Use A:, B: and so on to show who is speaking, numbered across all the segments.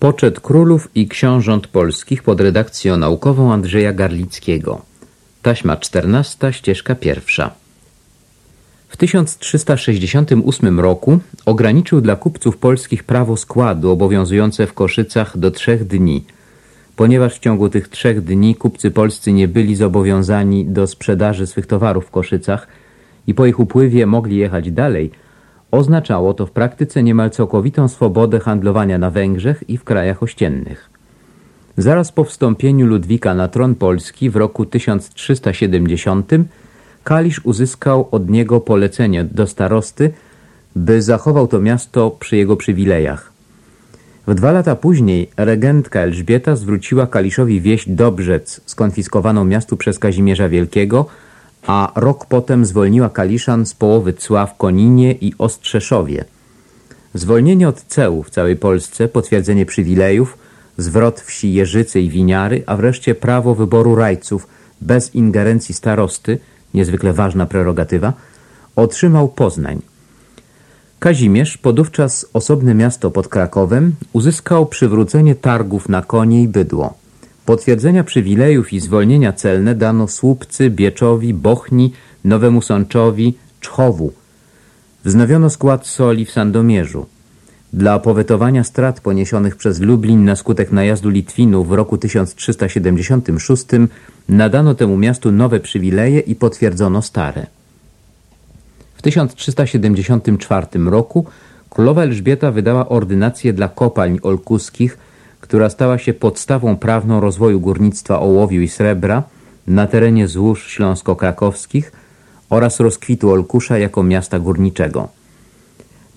A: Poczet królów i książąt polskich pod redakcją naukową Andrzeja Garlickiego. Taśma 14, ścieżka pierwsza. W 1368 roku ograniczył dla kupców polskich prawo składu obowiązujące w Koszycach do trzech dni, ponieważ w ciągu tych trzech dni kupcy polscy nie byli zobowiązani do sprzedaży swych towarów w Koszycach i po ich upływie mogli jechać dalej – Oznaczało to w praktyce niemal całkowitą swobodę handlowania na Węgrzech i w krajach ościennych. Zaraz po wstąpieniu Ludwika na tron Polski w roku 1370 Kalisz uzyskał od niego polecenie do starosty, by zachował to miasto przy jego przywilejach. W dwa lata później regentka Elżbieta zwróciła Kaliszowi wieść Dobrzec, skonfiskowaną miastu przez Kazimierza Wielkiego, a rok potem zwolniła Kaliszan z połowy cła w Koninie i Ostrzeszowie. Zwolnienie od ceł w całej Polsce, potwierdzenie przywilejów, zwrot wsi Jeżycy i Winiary, a wreszcie prawo wyboru rajców bez ingerencji starosty, niezwykle ważna prerogatywa, otrzymał Poznań. Kazimierz, podówczas osobne miasto pod Krakowem, uzyskał przywrócenie targów na konie i bydło. Potwierdzenia przywilejów i zwolnienia celne dano Słupcy, Bieczowi, Bochni, Nowemu Sączowi, Czchowu. Wznowiono skład soli w Sandomierzu. Dla powetowania strat poniesionych przez Lublin na skutek najazdu Litwinów w roku 1376 nadano temu miastu nowe przywileje i potwierdzono stare. W 1374 roku królowa Elżbieta wydała ordynację dla kopalń olkuskich która stała się podstawą prawną rozwoju górnictwa ołowiu i srebra na terenie złóż śląsko-krakowskich oraz rozkwitu Olkusza jako miasta górniczego.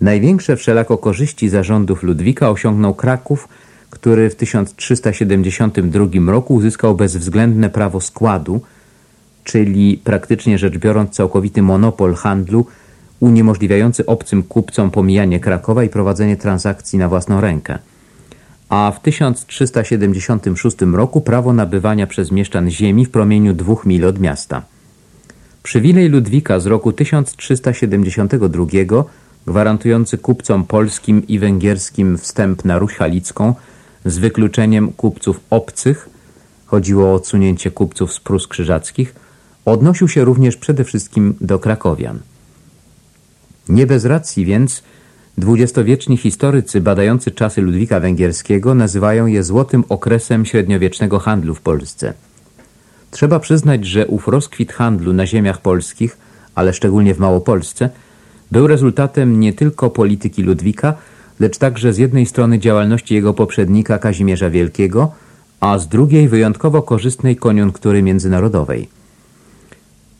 A: Największe wszelako korzyści zarządów Ludwika osiągnął Kraków, który w 1372 roku uzyskał bezwzględne prawo składu, czyli praktycznie rzecz biorąc całkowity monopol handlu uniemożliwiający obcym kupcom pomijanie Krakowa i prowadzenie transakcji na własną rękę a w 1376 roku prawo nabywania przez mieszczan ziemi w promieniu dwóch mil od miasta. Przywilej Ludwika z roku 1372 gwarantujący kupcom polskim i węgierskim wstęp na Ruś Halicką z wykluczeniem kupców obcych, chodziło o odsunięcie kupców z Prus Krzyżackich, odnosił się również przede wszystkim do krakowian. Nie bez racji więc Dwudziestowieczni historycy badający czasy Ludwika Węgierskiego nazywają je złotym okresem średniowiecznego handlu w Polsce. Trzeba przyznać, że ów rozkwit handlu na ziemiach polskich, ale szczególnie w Małopolsce, był rezultatem nie tylko polityki Ludwika, lecz także z jednej strony działalności jego poprzednika Kazimierza Wielkiego, a z drugiej wyjątkowo korzystnej koniunktury międzynarodowej.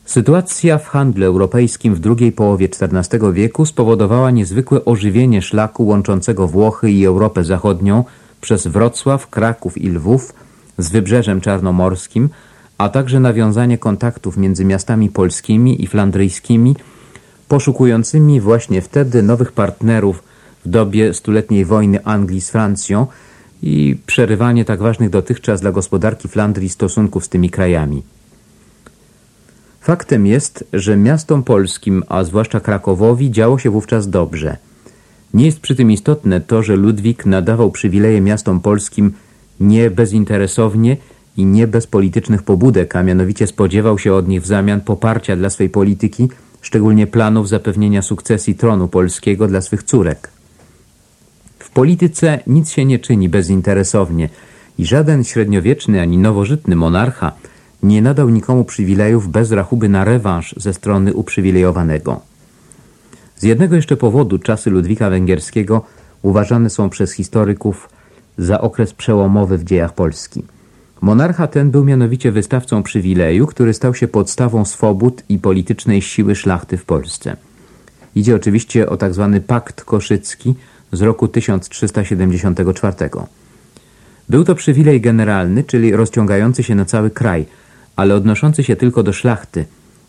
A: Sytuacja w handlu europejskim w drugiej połowie XIV wieku spowodowała niezwykłe ożywienie szlaku łączącego Włochy i Europę Zachodnią przez Wrocław, Kraków i Lwów z wybrzeżem czarnomorskim, a także nawiązanie kontaktów między miastami polskimi i flandryjskimi, poszukującymi właśnie wtedy nowych partnerów w dobie stuletniej wojny Anglii z Francją i przerywanie tak ważnych dotychczas dla gospodarki Flandrii stosunków z tymi krajami. Faktem jest, że miastom polskim, a zwłaszcza Krakowowi, działo się wówczas dobrze. Nie jest przy tym istotne to, że Ludwik nadawał przywileje miastom polskim nie bezinteresownie i nie bez politycznych pobudek, a mianowicie spodziewał się od nich w zamian poparcia dla swej polityki, szczególnie planów zapewnienia sukcesji tronu polskiego dla swych córek. W polityce nic się nie czyni bezinteresownie i żaden średniowieczny ani nowożytny monarcha – nie nadał nikomu przywilejów bez rachuby na rewanż ze strony uprzywilejowanego. Z jednego jeszcze powodu czasy Ludwika Węgierskiego uważane są przez historyków za okres przełomowy w dziejach Polski. Monarcha ten był mianowicie wystawcą przywileju, który stał się podstawą swobód i politycznej siły szlachty w Polsce. Idzie oczywiście o tzw. Tak Pakt Koszycki z roku 1374. Był to przywilej generalny, czyli rozciągający się na cały kraj – ale odnoszący się tylko do szlachty.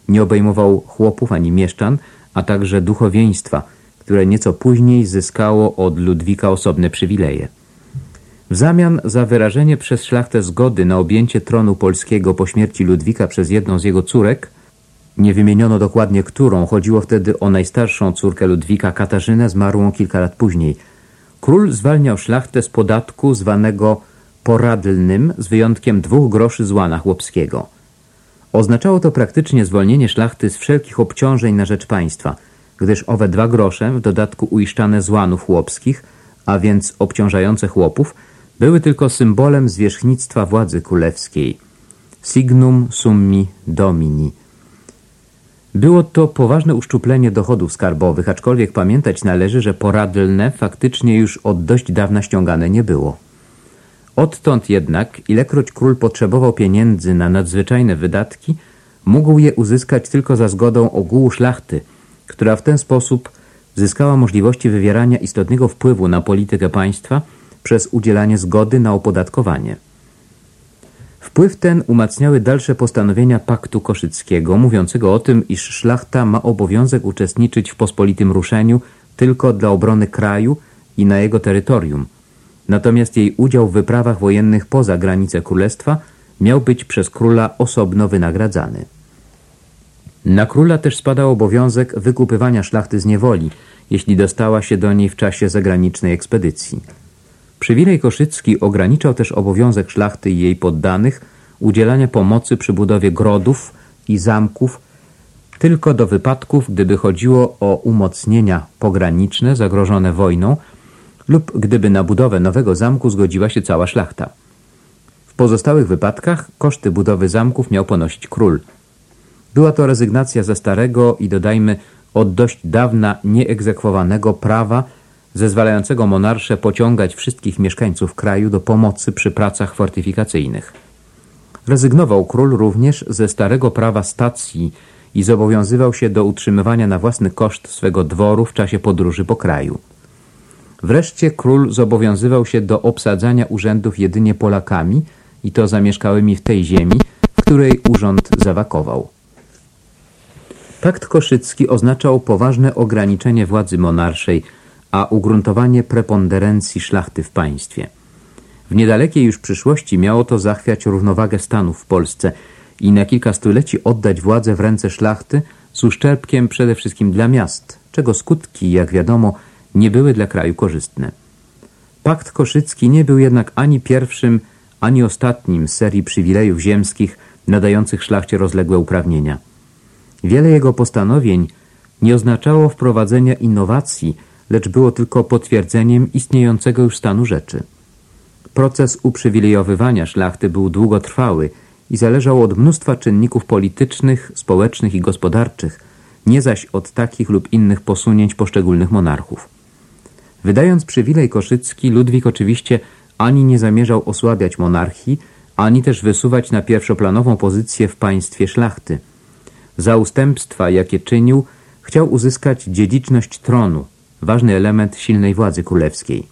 A: Nie obejmował chłopów ani mieszczan, a także duchowieństwa, które nieco później zyskało od Ludwika osobne przywileje. W zamian za wyrażenie przez szlachtę zgody na objęcie tronu polskiego po śmierci Ludwika przez jedną z jego córek, nie wymieniono dokładnie którą, chodziło wtedy o najstarszą córkę Ludwika, Katarzynę, zmarłą kilka lat później. Król zwalniał szlachtę z podatku zwanego poradlnym z wyjątkiem dwóch groszy złana chłopskiego. Oznaczało to praktycznie zwolnienie szlachty z wszelkich obciążeń na rzecz państwa, gdyż owe dwa grosze, w dodatku uiszczane złanów chłopskich, a więc obciążające chłopów, były tylko symbolem zwierzchnictwa władzy królewskiej. Signum summi domini. Było to poważne uszczuplenie dochodów skarbowych, aczkolwiek pamiętać należy, że poradlne faktycznie już od dość dawna ściągane nie było. Odtąd jednak, ilekroć król potrzebował pieniędzy na nadzwyczajne wydatki, mógł je uzyskać tylko za zgodą ogółu szlachty, która w ten sposób zyskała możliwości wywierania istotnego wpływu na politykę państwa przez udzielanie zgody na opodatkowanie. Wpływ ten umacniały dalsze postanowienia Paktu Koszyckiego, mówiącego o tym, iż szlachta ma obowiązek uczestniczyć w pospolitym ruszeniu tylko dla obrony kraju i na jego terytorium. Natomiast jej udział w wyprawach wojennych poza granice królestwa miał być przez króla osobno wynagradzany. Na króla też spadał obowiązek wykupywania szlachty z niewoli, jeśli dostała się do niej w czasie zagranicznej ekspedycji. Przywilej Koszycki ograniczał też obowiązek szlachty i jej poddanych udzielania pomocy przy budowie grodów i zamków tylko do wypadków, gdyby chodziło o umocnienia pograniczne zagrożone wojną lub gdyby na budowę nowego zamku zgodziła się cała szlachta. W pozostałych wypadkach koszty budowy zamków miał ponosić król. Była to rezygnacja ze starego i dodajmy od dość dawna nieegzekwowanego prawa zezwalającego monarsze pociągać wszystkich mieszkańców kraju do pomocy przy pracach fortyfikacyjnych. Rezygnował król również ze starego prawa stacji i zobowiązywał się do utrzymywania na własny koszt swego dworu w czasie podróży po kraju. Wreszcie król zobowiązywał się do obsadzania urzędów jedynie Polakami i to zamieszkałymi w tej ziemi, w której urząd zawakował. Pakt Koszycki oznaczał poważne ograniczenie władzy monarszej, a ugruntowanie preponderencji szlachty w państwie. W niedalekiej już przyszłości miało to zachwiać równowagę stanów w Polsce i na kilka stuleci oddać władzę w ręce szlachty z uszczerbkiem przede wszystkim dla miast, czego skutki, jak wiadomo, nie były dla kraju korzystne. Pakt Koszycki nie był jednak ani pierwszym, ani ostatnim z serii przywilejów ziemskich nadających szlachcie rozległe uprawnienia. Wiele jego postanowień nie oznaczało wprowadzenia innowacji, lecz było tylko potwierdzeniem istniejącego już stanu rzeczy. Proces uprzywilejowywania szlachty był długotrwały i zależał od mnóstwa czynników politycznych, społecznych i gospodarczych, nie zaś od takich lub innych posunięć poszczególnych monarchów. Wydając przywilej koszycki, Ludwik oczywiście ani nie zamierzał osłabiać monarchii, ani też wysuwać na pierwszoplanową pozycję w państwie szlachty. Za ustępstwa, jakie czynił, chciał uzyskać dziedziczność tronu, ważny element silnej władzy królewskiej.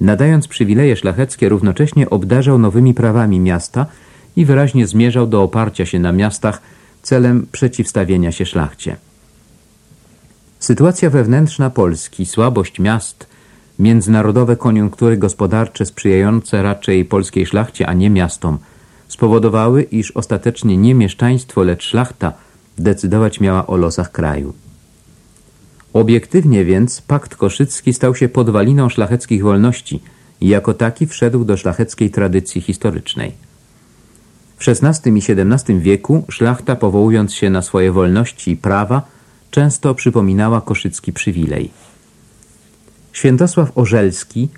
A: Nadając przywileje szlacheckie, równocześnie obdarzał nowymi prawami miasta i wyraźnie zmierzał do oparcia się na miastach celem przeciwstawienia się szlachcie. Sytuacja wewnętrzna Polski, słabość miast, międzynarodowe koniunktury gospodarcze sprzyjające raczej polskiej szlachcie, a nie miastom, spowodowały, iż ostatecznie nie mieszczaństwo, lecz szlachta decydować miała o losach kraju. Obiektywnie więc pakt koszycki stał się podwaliną szlacheckich wolności i jako taki wszedł do szlacheckiej tradycji historycznej. W XVI i XVII wieku szlachta, powołując się na swoje wolności i prawa, często przypominała koszycki przywilej. Świętosław Orzelski,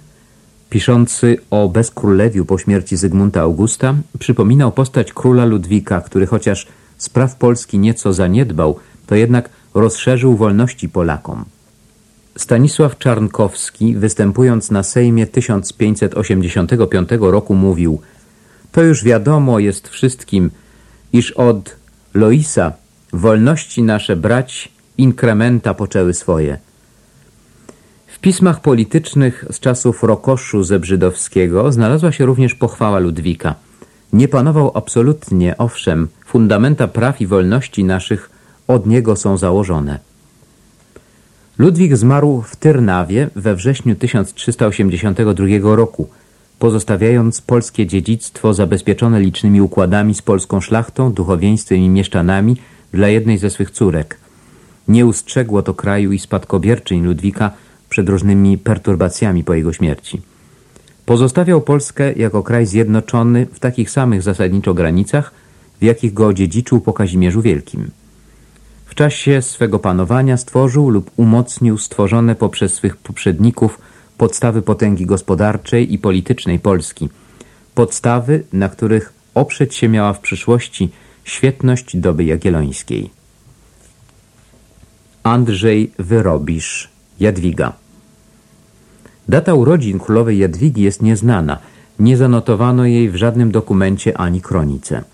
A: piszący o bezkrólewiu po śmierci Zygmunta Augusta, przypominał postać króla Ludwika, który chociaż spraw Polski nieco zaniedbał, to jednak rozszerzył wolności Polakom. Stanisław Czarnkowski, występując na Sejmie 1585 roku, mówił To już wiadomo jest wszystkim, iż od Loisa wolności nasze brać inkrementa poczęły swoje. W pismach politycznych z czasów Rokoszu Zebrzydowskiego znalazła się również pochwała Ludwika. Nie panował absolutnie, owszem, fundamenta praw i wolności naszych od niego są założone. Ludwik zmarł w Tyrnawie we wrześniu 1382 roku, pozostawiając polskie dziedzictwo zabezpieczone licznymi układami z polską szlachtą, duchowieństwem i mieszczanami dla jednej ze swych córek. Nie ustrzegło to kraju i spadkobierczyń Ludwika przed różnymi perturbacjami po jego śmierci. Pozostawiał Polskę jako kraj zjednoczony w takich samych zasadniczo granicach, w jakich go odziedziczył po Kazimierzu Wielkim. W czasie swego panowania stworzył lub umocnił stworzone poprzez swych poprzedników podstawy potęgi gospodarczej i politycznej Polski. Podstawy, na których oprzeć się miała w przyszłości świetność doby jagiellońskiej. Andrzej Wyrobisz, Jadwiga Data urodzin królowej Jadwigi jest nieznana. Nie zanotowano jej w żadnym dokumencie ani kronice.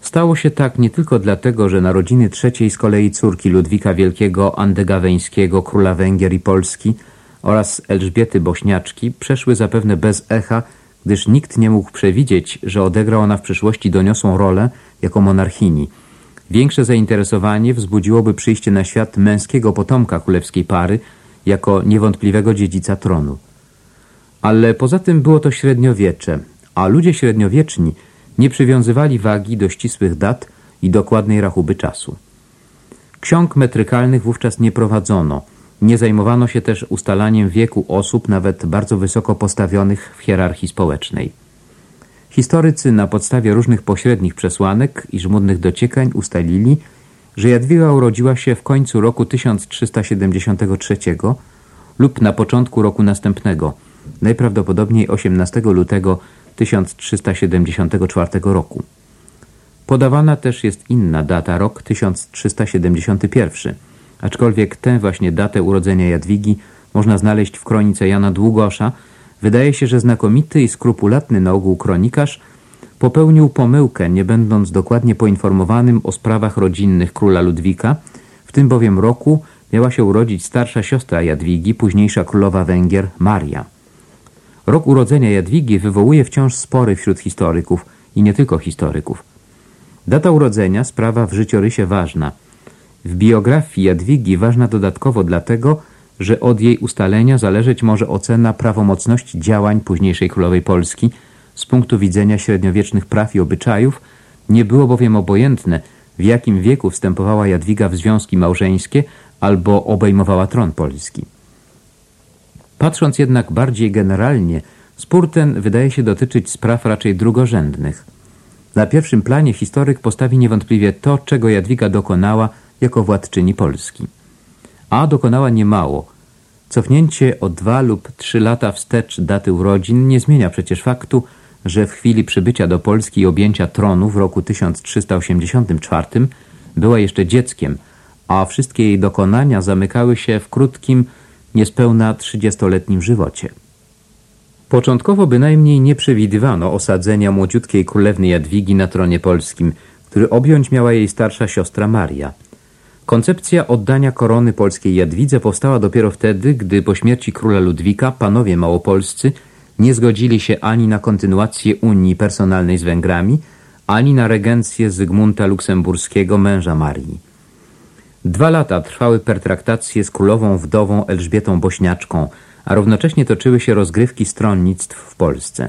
A: Stało się tak nie tylko dlatego, że narodziny trzeciej z kolei córki Ludwika Wielkiego Andegaweńskiego, króla Węgier i Polski oraz Elżbiety Bośniaczki przeszły zapewne bez echa, gdyż nikt nie mógł przewidzieć, że odegra ona w przyszłości doniosłą rolę jako monarchini. Większe zainteresowanie wzbudziłoby przyjście na świat męskiego potomka królewskiej pary, jako niewątpliwego dziedzica tronu. Ale poza tym było to średniowiecze, a ludzie średniowieczni nie przywiązywali wagi do ścisłych dat i dokładnej rachuby czasu. Ksiąg metrykalnych wówczas nie prowadzono, nie zajmowano się też ustalaniem wieku osób nawet bardzo wysoko postawionych w hierarchii społecznej. Historycy na podstawie różnych pośrednich przesłanek i żmudnych dociekań ustalili, że Jadwiga urodziła się w końcu roku 1373 lub na początku roku następnego, najprawdopodobniej 18 lutego 1374 roku. Podawana też jest inna data, rok 1371, aczkolwiek tę właśnie datę urodzenia Jadwigi można znaleźć w kronice Jana Długosza, wydaje się, że znakomity i skrupulatny na ogół kronikarz popełnił pomyłkę, nie będąc dokładnie poinformowanym o sprawach rodzinnych króla Ludwika, w tym bowiem roku miała się urodzić starsza siostra Jadwigi, późniejsza królowa Węgier, Maria. Rok urodzenia Jadwigi wywołuje wciąż spory wśród historyków i nie tylko historyków. Data urodzenia sprawa w życiorysie ważna. W biografii Jadwigi ważna dodatkowo dlatego, że od jej ustalenia zależeć może ocena prawomocności działań późniejszej królowej Polski – z punktu widzenia średniowiecznych praw i obyczajów nie było bowiem obojętne, w jakim wieku wstępowała Jadwiga w związki małżeńskie albo obejmowała tron polski. Patrząc jednak bardziej generalnie, spór ten wydaje się dotyczyć spraw raczej drugorzędnych. Na pierwszym planie historyk postawi niewątpliwie to, czego Jadwiga dokonała jako władczyni Polski. A dokonała niemało. Cofnięcie o dwa lub trzy lata wstecz daty urodzin nie zmienia przecież faktu, że w chwili przybycia do Polski i objęcia tronu w roku 1384 była jeszcze dzieckiem, a wszystkie jej dokonania zamykały się w krótkim, niespełna trzydziestoletnim żywocie. Początkowo bynajmniej nie przewidywano osadzenia młodziutkiej królewny Jadwigi na tronie polskim, który objąć miała jej starsza siostra Maria. Koncepcja oddania korony polskiej Jadwidze powstała dopiero wtedy, gdy po śmierci króla Ludwika panowie małopolscy nie zgodzili się ani na kontynuację Unii personalnej z Węgrami, ani na regencję Zygmunta Luksemburskiego, męża Marii. Dwa lata trwały pertraktacje z królową wdową Elżbietą Bośniaczką, a równocześnie toczyły się rozgrywki stronnictw w Polsce.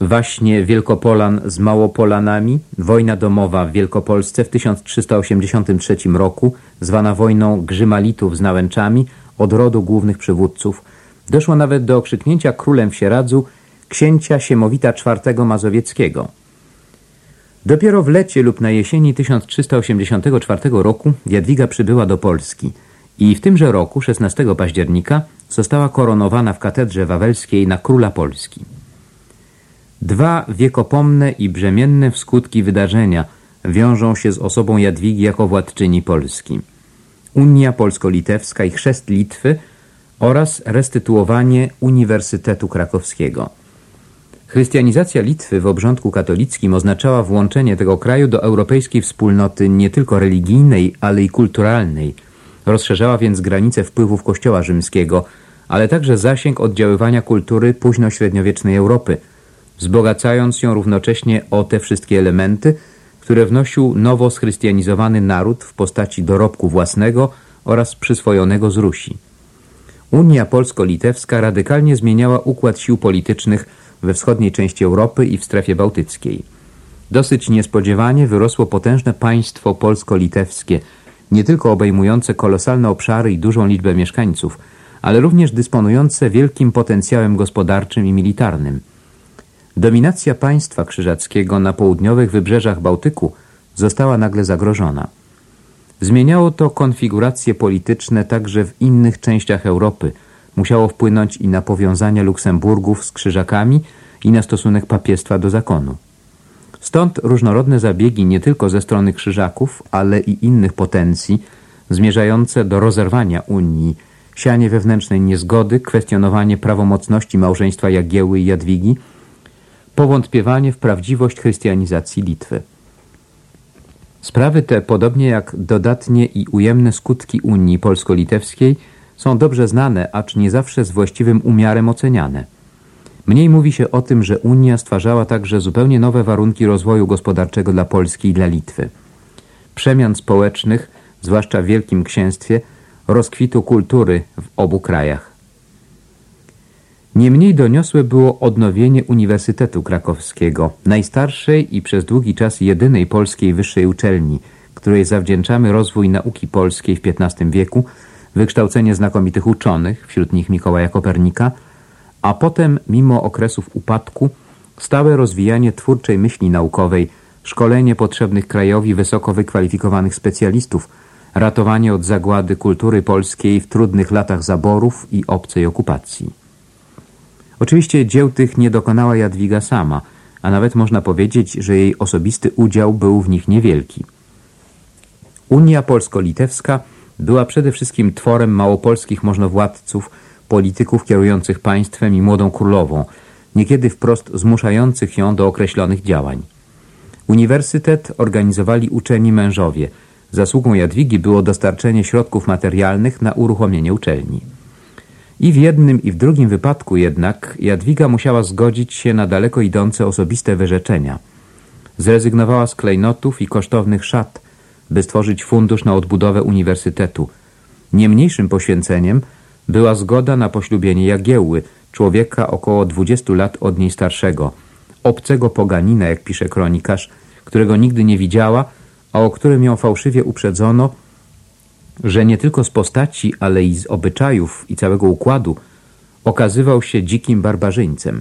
A: Właśnie Wielkopolan z Małopolanami, wojna domowa w Wielkopolsce w 1383 roku, zwana wojną Grzymalitów z Nałęczami, od rodu głównych przywódców – Doszło nawet do okrzyknięcia królem w Sieradzu księcia Siemowita IV Mazowieckiego. Dopiero w lecie lub na jesieni 1384 roku Jadwiga przybyła do Polski i w tymże roku, 16 października, została koronowana w katedrze wawelskiej na króla Polski. Dwa wiekopomne i brzemienne w skutki wydarzenia wiążą się z osobą Jadwigi jako władczyni Polski. Unia Polsko-Litewska i chrzest Litwy – oraz restytuowanie Uniwersytetu Krakowskiego. Chrystianizacja Litwy w obrządku katolickim oznaczała włączenie tego kraju do europejskiej wspólnoty nie tylko religijnej, ale i kulturalnej. Rozszerzała więc granice wpływów Kościoła rzymskiego, ale także zasięg oddziaływania kultury późnośredniowiecznej Europy, wzbogacając ją równocześnie o te wszystkie elementy, które wnosił nowo schrystianizowany naród w postaci dorobku własnego oraz przyswojonego z Rusi. Unia Polsko-Litewska radykalnie zmieniała układ sił politycznych we wschodniej części Europy i w strefie bałtyckiej. Dosyć niespodziewanie wyrosło potężne państwo polsko-litewskie, nie tylko obejmujące kolosalne obszary i dużą liczbę mieszkańców, ale również dysponujące wielkim potencjałem gospodarczym i militarnym. Dominacja państwa krzyżackiego na południowych wybrzeżach Bałtyku została nagle zagrożona. Zmieniało to konfiguracje polityczne także w innych częściach Europy. Musiało wpłynąć i na powiązania Luksemburgów z krzyżakami i na stosunek papiestwa do zakonu. Stąd różnorodne zabiegi nie tylko ze strony krzyżaków, ale i innych potencji zmierzające do rozerwania Unii, sianie wewnętrznej niezgody, kwestionowanie prawomocności małżeństwa Jagieły i Jadwigi, powątpiewanie w prawdziwość chrystianizacji Litwy. Sprawy te, podobnie jak dodatnie i ujemne skutki Unii Polsko-Litewskiej, są dobrze znane, acz nie zawsze z właściwym umiarem oceniane. Mniej mówi się o tym, że Unia stwarzała także zupełnie nowe warunki rozwoju gospodarczego dla Polski i dla Litwy. Przemian społecznych, zwłaszcza w Wielkim Księstwie, rozkwitu kultury w obu krajach. Niemniej doniosłe było odnowienie Uniwersytetu Krakowskiego, najstarszej i przez długi czas jedynej polskiej wyższej uczelni, której zawdzięczamy rozwój nauki polskiej w XV wieku, wykształcenie znakomitych uczonych, wśród nich Mikołaja Kopernika, a potem, mimo okresów upadku, stałe rozwijanie twórczej myśli naukowej, szkolenie potrzebnych krajowi wysoko wykwalifikowanych specjalistów, ratowanie od zagłady kultury polskiej w trudnych latach zaborów i obcej okupacji. Oczywiście dzieł tych nie dokonała Jadwiga sama, a nawet można powiedzieć, że jej osobisty udział był w nich niewielki. Unia Polsko-Litewska była przede wszystkim tworem małopolskich możnowładców, polityków kierujących państwem i młodą królową, niekiedy wprost zmuszających ją do określonych działań. Uniwersytet organizowali uczeni mężowie. Zasługą Jadwigi było dostarczenie środków materialnych na uruchomienie uczelni. I w jednym i w drugim wypadku jednak Jadwiga musiała zgodzić się na daleko idące osobiste wyrzeczenia. Zrezygnowała z klejnotów i kosztownych szat, by stworzyć fundusz na odbudowę uniwersytetu. Niemniejszym poświęceniem była zgoda na poślubienie Jagiełły, człowieka około 20 lat od niej starszego, obcego poganina, jak pisze kronikarz, którego nigdy nie widziała, a o którym ją fałszywie uprzedzono, że nie tylko z postaci, ale i z obyczajów i całego układu okazywał się dzikim barbarzyńcem.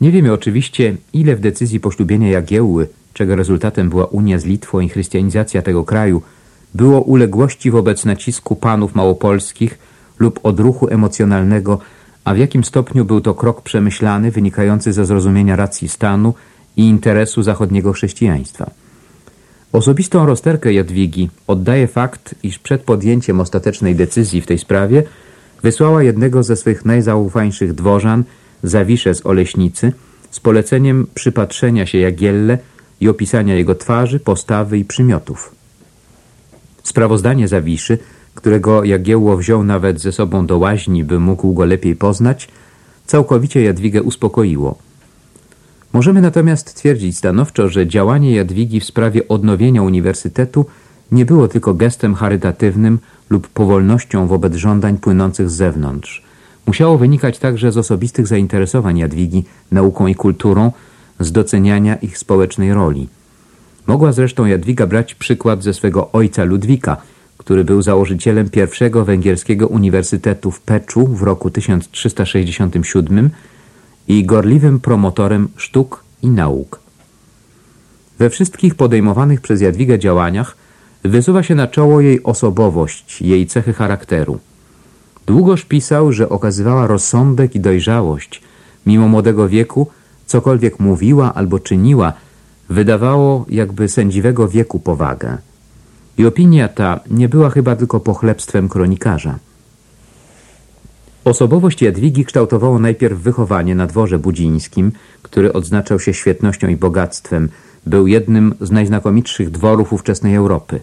A: Nie wiemy oczywiście, ile w decyzji poślubienia Jagiełły, czego rezultatem była unia z Litwą i chrystianizacja tego kraju, było uległości wobec nacisku panów małopolskich lub odruchu emocjonalnego, a w jakim stopniu był to krok przemyślany, wynikający ze zrozumienia racji stanu i interesu zachodniego chrześcijaństwa. Osobistą rozterkę Jadwigi oddaje fakt, iż przed podjęciem ostatecznej decyzji w tej sprawie wysłała jednego ze swych najzaufańszych dworzan, Zawisze z Oleśnicy, z poleceniem przypatrzenia się Jagielle i opisania jego twarzy, postawy i przymiotów. Sprawozdanie Zawiszy, którego Jagiełło wziął nawet ze sobą do łaźni, by mógł go lepiej poznać, całkowicie Jadwigę uspokoiło – Możemy natomiast twierdzić stanowczo, że działanie Jadwigi w sprawie odnowienia uniwersytetu nie było tylko gestem charytatywnym lub powolnością wobec żądań płynących z zewnątrz. Musiało wynikać także z osobistych zainteresowań Jadwigi nauką i kulturą, z doceniania ich społecznej roli. Mogła zresztą Jadwiga brać przykład ze swego ojca Ludwika, który był założycielem pierwszego węgierskiego uniwersytetu w Peczu w roku 1367 i gorliwym promotorem sztuk i nauk. We wszystkich podejmowanych przez Jadwigę działaniach wysuwa się na czoło jej osobowość, jej cechy charakteru. Długoż pisał, że okazywała rozsądek i dojrzałość, mimo młodego wieku, cokolwiek mówiła albo czyniła, wydawało jakby sędziwego wieku powagę. I opinia ta nie była chyba tylko pochlebstwem kronikarza. Osobowość Jadwigi kształtowało najpierw wychowanie na dworze budzińskim, który odznaczał się świetnością i bogactwem. Był jednym z najznakomitszych dworów ówczesnej Europy.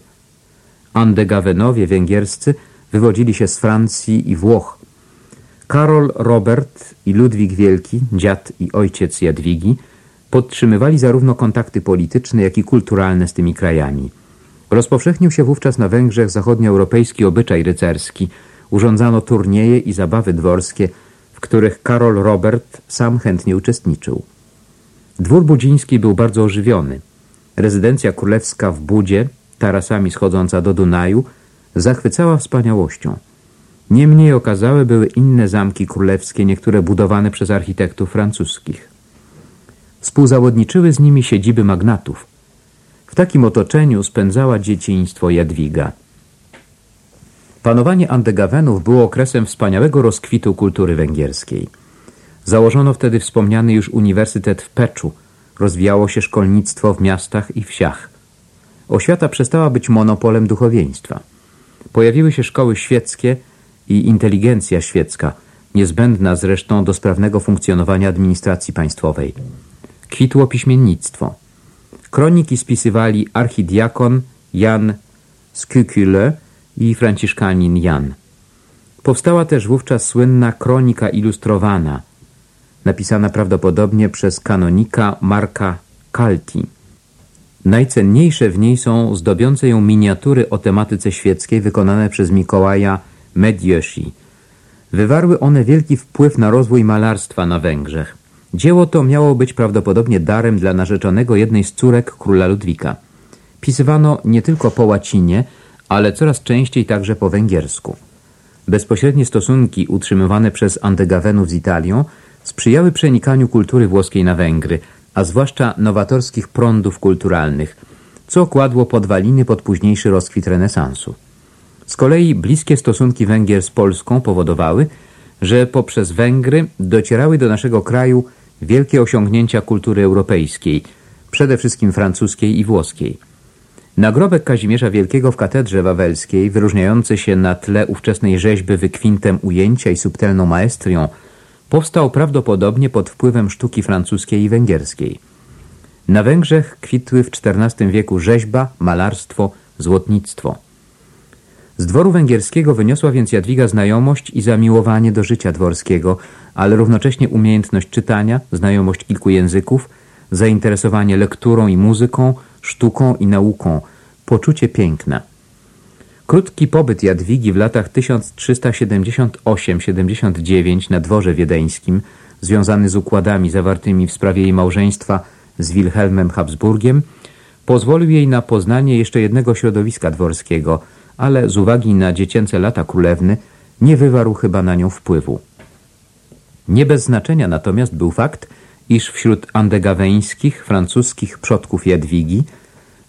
A: Andegawenowie węgierscy wywodzili się z Francji i Włoch. Karol Robert i Ludwik Wielki, dziad i ojciec Jadwigi, podtrzymywali zarówno kontakty polityczne, jak i kulturalne z tymi krajami. Rozpowszechnił się wówczas na Węgrzech zachodnioeuropejski obyczaj rycerski – urządzano turnieje i zabawy dworskie, w których Karol Robert sam chętnie uczestniczył. Dwór budziński był bardzo ożywiony. Rezydencja królewska w Budzie, tarasami schodząca do Dunaju, zachwycała wspaniałością. Niemniej okazałe były inne zamki królewskie, niektóre budowane przez architektów francuskich. Współzawodniczyły z nimi siedziby magnatów. W takim otoczeniu spędzała dzieciństwo Jadwiga. Panowanie Andegawenów było okresem wspaniałego rozkwitu kultury węgierskiej. Założono wtedy wspomniany już Uniwersytet w Peczu. Rozwijało się szkolnictwo w miastach i wsiach. Oświata przestała być monopolem duchowieństwa. Pojawiły się szkoły świeckie i inteligencja świecka, niezbędna zresztą do sprawnego funkcjonowania administracji państwowej. Kwitło piśmiennictwo. Kroniki spisywali archidiakon Jan Skykule i franciszkanin Jan. Powstała też wówczas słynna kronika ilustrowana, napisana prawdopodobnie przez kanonika Marka Kalti. Najcenniejsze w niej są zdobiące ją miniatury o tematyce świeckiej wykonane przez Mikołaja Medjosi. Wywarły one wielki wpływ na rozwój malarstwa na Węgrzech. Dzieło to miało być prawdopodobnie darem dla narzeczonego jednej z córek króla Ludwika. Pisywano nie tylko po łacinie, ale coraz częściej także po węgiersku. Bezpośrednie stosunki utrzymywane przez Andegawenów z Italią sprzyjały przenikaniu kultury włoskiej na Węgry, a zwłaszcza nowatorskich prądów kulturalnych, co kładło podwaliny pod późniejszy rozkwit renesansu. Z kolei bliskie stosunki Węgier z Polską powodowały, że poprzez Węgry docierały do naszego kraju wielkie osiągnięcia kultury europejskiej, przede wszystkim francuskiej i włoskiej. Nagrobek Kazimierza Wielkiego w katedrze wawelskiej, wyróżniający się na tle ówczesnej rzeźby wykwintem ujęcia i subtelną maestrią, powstał prawdopodobnie pod wpływem sztuki francuskiej i węgierskiej. Na Węgrzech kwitły w XIV wieku rzeźba, malarstwo, złotnictwo. Z dworu węgierskiego wyniosła więc Jadwiga znajomość i zamiłowanie do życia dworskiego, ale równocześnie umiejętność czytania, znajomość kilku języków, zainteresowanie lekturą i muzyką, sztuką i nauką, poczucie piękna. Krótki pobyt Jadwigi w latach 1378-79 na dworze wiedeńskim, związany z układami zawartymi w sprawie jej małżeństwa z Wilhelmem Habsburgiem, pozwolił jej na poznanie jeszcze jednego środowiska dworskiego, ale z uwagi na dziecięce lata królewny nie wywarł chyba na nią wpływu. Nie bez znaczenia natomiast był fakt, iż wśród andegaweńskich, francuskich przodków Jadwigi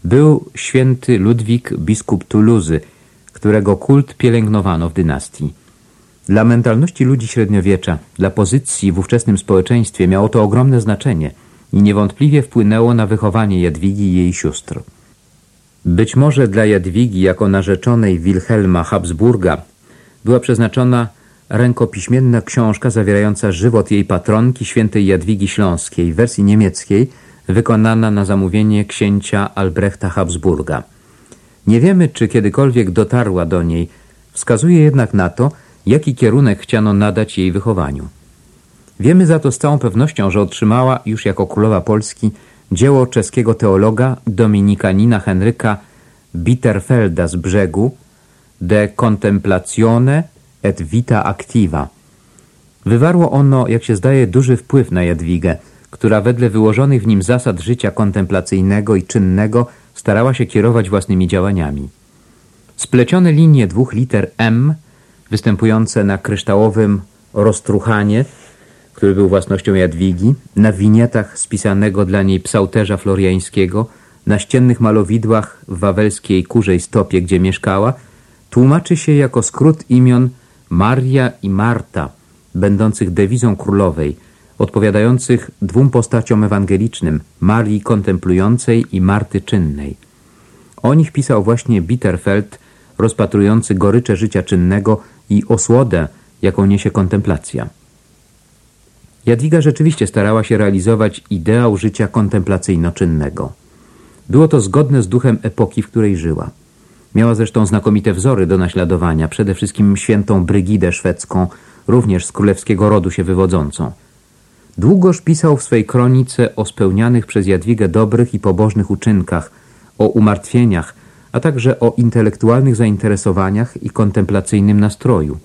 A: był święty Ludwik biskup Toulouse, którego kult pielęgnowano w dynastii. Dla mentalności ludzi średniowiecza, dla pozycji w ówczesnym społeczeństwie miało to ogromne znaczenie i niewątpliwie wpłynęło na wychowanie Jadwigi i jej sióstr. Być może dla Jadwigi jako narzeczonej Wilhelma Habsburga była przeznaczona rękopiśmienna książka zawierająca żywot jej patronki świętej Jadwigi Śląskiej w wersji niemieckiej wykonana na zamówienie księcia Albrechta Habsburga. Nie wiemy, czy kiedykolwiek dotarła do niej, wskazuje jednak na to, jaki kierunek chciano nadać jej wychowaniu. Wiemy za to z całą pewnością, że otrzymała już jako królowa Polski dzieło czeskiego teologa dominikanina Henryka Bitterfelda z brzegu De Contemplatione et Vita Activa. Wywarło ono, jak się zdaje, duży wpływ na Jadwigę, która wedle wyłożonych w nim zasad życia kontemplacyjnego i czynnego starała się kierować własnymi działaniami. Splecione linie dwóch liter M, występujące na kryształowym roztruchanie, który był własnością Jadwigi, na winietach spisanego dla niej psałterza floriańskiego, na ściennych malowidłach w wawelskiej kurzej stopie, gdzie mieszkała, tłumaczy się jako skrót imion Maria i Marta, będących dewizą królowej, odpowiadających dwóm postaciom ewangelicznym, Marii kontemplującej i Marty czynnej. O nich pisał właśnie Bitterfeld, rozpatrujący gorycze życia czynnego i osłodę, jaką niesie kontemplacja. Jadwiga rzeczywiście starała się realizować ideał życia kontemplacyjno-czynnego. Było to zgodne z duchem epoki, w której żyła. Miała zresztą znakomite wzory do naśladowania, przede wszystkim świętą Brygidę szwedzką, również z królewskiego rodu się wywodzącą. Długoż pisał w swej kronice o spełnianych przez Jadwigę dobrych i pobożnych uczynkach, o umartwieniach, a także o intelektualnych zainteresowaniach i kontemplacyjnym nastroju.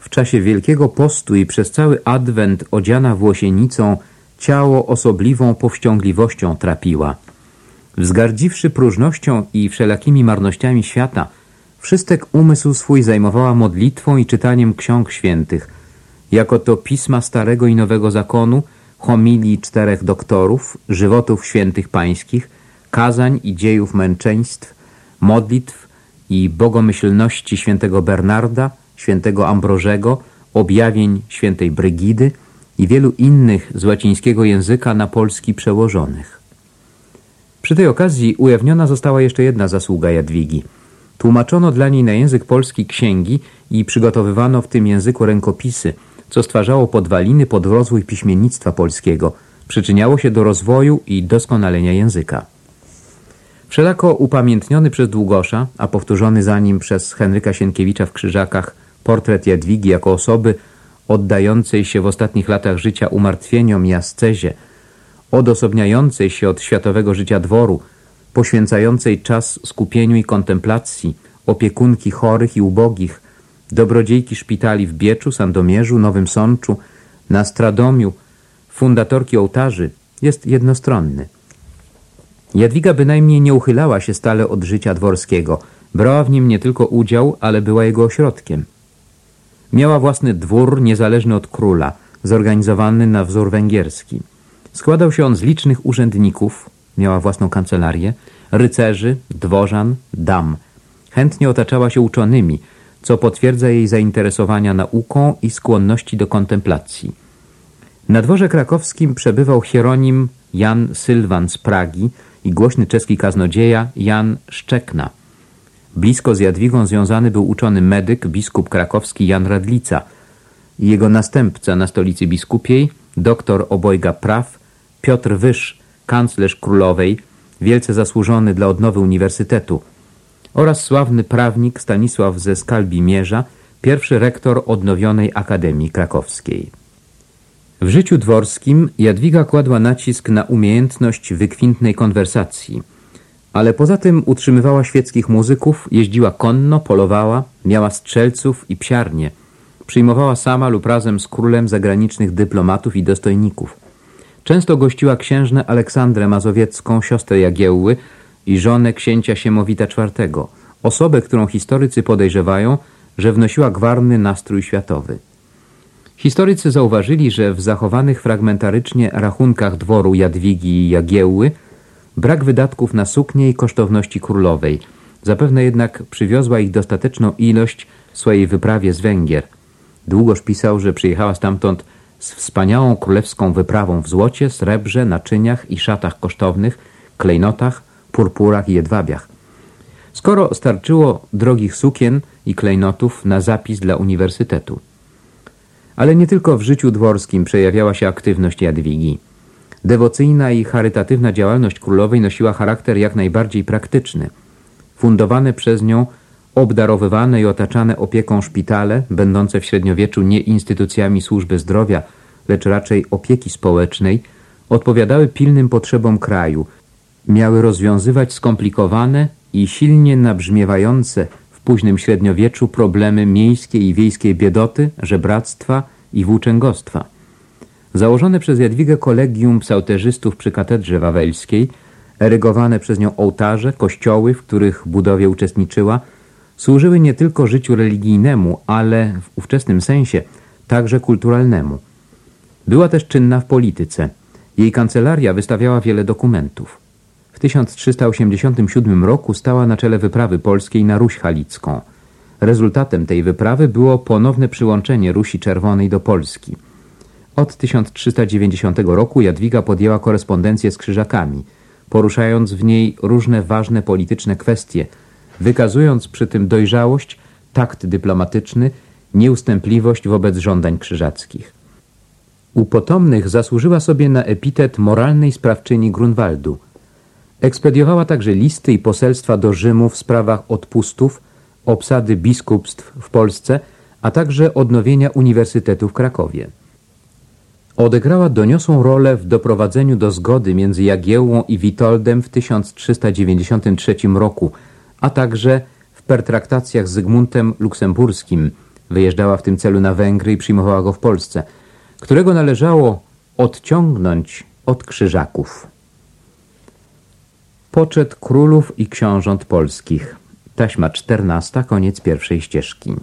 A: W czasie Wielkiego Postu i przez cały Adwent odziana włosienicą ciało osobliwą powściągliwością trapiła. Wzgardziwszy próżnością i wszelakimi marnościami świata, Wszystek umysł swój zajmowała modlitwą i czytaniem ksiąg świętych, jako to pisma Starego i Nowego Zakonu, homilii czterech doktorów, żywotów świętych pańskich, kazań i dziejów męczeństw, modlitw i bogomyślności świętego Bernarda, świętego Ambrożego, objawień świętej Brygidy i wielu innych z łacińskiego języka na polski przełożonych. Przy tej okazji ujawniona została jeszcze jedna zasługa Jadwigi. Tłumaczono dla niej na język polski księgi i przygotowywano w tym języku rękopisy, co stwarzało podwaliny pod rozwój piśmiennictwa polskiego, przyczyniało się do rozwoju i doskonalenia języka. Wszelako upamiętniony przez Długosza, a powtórzony za nim przez Henryka Sienkiewicza w Krzyżakach portret Jadwigi jako osoby oddającej się w ostatnich latach życia umartwieniom i ascezie, odosobniającej się od światowego życia dworu, poświęcającej czas skupieniu i kontemplacji, opiekunki chorych i ubogich, dobrodziejki szpitali w Bieczu, Sandomierzu, Nowym Sączu, na Stradomiu, fundatorki ołtarzy, jest jednostronny. Jadwiga bynajmniej nie uchylała się stale od życia dworskiego. Brała w nim nie tylko udział, ale była jego ośrodkiem. Miała własny dwór niezależny od króla, zorganizowany na wzór węgierski. Składał się on z licznych urzędników, miała własną kancelarię, rycerzy, dworzan, dam. Chętnie otaczała się uczonymi, co potwierdza jej zainteresowania nauką i skłonności do kontemplacji. Na dworze krakowskim przebywał hieronim Jan Sylwan z Pragi i głośny czeski kaznodzieja Jan Szczekna. Blisko z Jadwigą związany był uczony medyk, biskup krakowski Jan Radlica i jego następca na stolicy biskupiej, doktor obojga praw, Piotr Wysz, kanclerz królowej, wielce zasłużony dla odnowy uniwersytetu oraz sławny prawnik Stanisław ze Skalbi-Mierza, pierwszy rektor odnowionej Akademii Krakowskiej. W życiu dworskim Jadwiga kładła nacisk na umiejętność wykwintnej konwersacji, ale poza tym utrzymywała świeckich muzyków, jeździła konno, polowała, miała strzelców i psiarnie. Przyjmowała sama lub razem z królem zagranicznych dyplomatów i dostojników. Często gościła księżnę Aleksandrę Mazowiecką, siostrę Jagiełły i żonę księcia Siemowita IV, osobę, którą historycy podejrzewają, że wnosiła gwarny nastrój światowy. Historycy zauważyli, że w zachowanych fragmentarycznie rachunkach dworu Jadwigi i Jagiełły brak wydatków na suknie i kosztowności królowej. Zapewne jednak przywiozła ich dostateczną ilość w swojej wyprawie z Węgier. Długoż pisał, że przyjechała stamtąd z wspaniałą królewską wyprawą w złocie, srebrze, naczyniach i szatach kosztownych, klejnotach, purpurach i jedwabiach. Skoro starczyło drogich sukien i klejnotów na zapis dla uniwersytetu. Ale nie tylko w życiu dworskim przejawiała się aktywność Jadwigi. Dewocyjna i charytatywna działalność królowej nosiła charakter jak najbardziej praktyczny. Fundowane przez nią obdarowywane i otaczane opieką szpitale, będące w średniowieczu nie instytucjami służby zdrowia, lecz raczej opieki społecznej, odpowiadały pilnym potrzebom kraju, miały rozwiązywać skomplikowane i silnie nabrzmiewające późnym średniowieczu problemy miejskiej i wiejskiej biedoty, żebractwa i włóczęgostwa. Założone przez Jadwigę kolegium psałterzystów przy katedrze wawelskiej, erygowane przez nią ołtarze, kościoły, w których budowie uczestniczyła, służyły nie tylko życiu religijnemu, ale w ówczesnym sensie także kulturalnemu. Była też czynna w polityce. Jej kancelaria wystawiała wiele dokumentów. W 1387 roku stała na czele wyprawy polskiej na Ruś Halicką. Rezultatem tej wyprawy było ponowne przyłączenie Rusi Czerwonej do Polski. Od 1390 roku Jadwiga podjęła korespondencję z Krzyżakami, poruszając w niej różne ważne polityczne kwestie, wykazując przy tym dojrzałość, takt dyplomatyczny, nieustępliwość wobec żądań krzyżackich. U potomnych zasłużyła sobie na epitet moralnej sprawczyni Grunwaldu – Ekspediowała także listy i poselstwa do Rzymu w sprawach odpustów, obsady biskupstw w Polsce, a także odnowienia Uniwersytetu w Krakowie. Odegrała doniosłą rolę w doprowadzeniu do zgody między Jagiełłą i Witoldem w 1393 roku, a także w pertraktacjach z Zygmuntem Luksemburskim, wyjeżdżała w tym celu na Węgry i przyjmowała go w Polsce, którego należało odciągnąć od krzyżaków. Poczet królów i książąt polskich Taśma czternasta, koniec pierwszej ścieżki.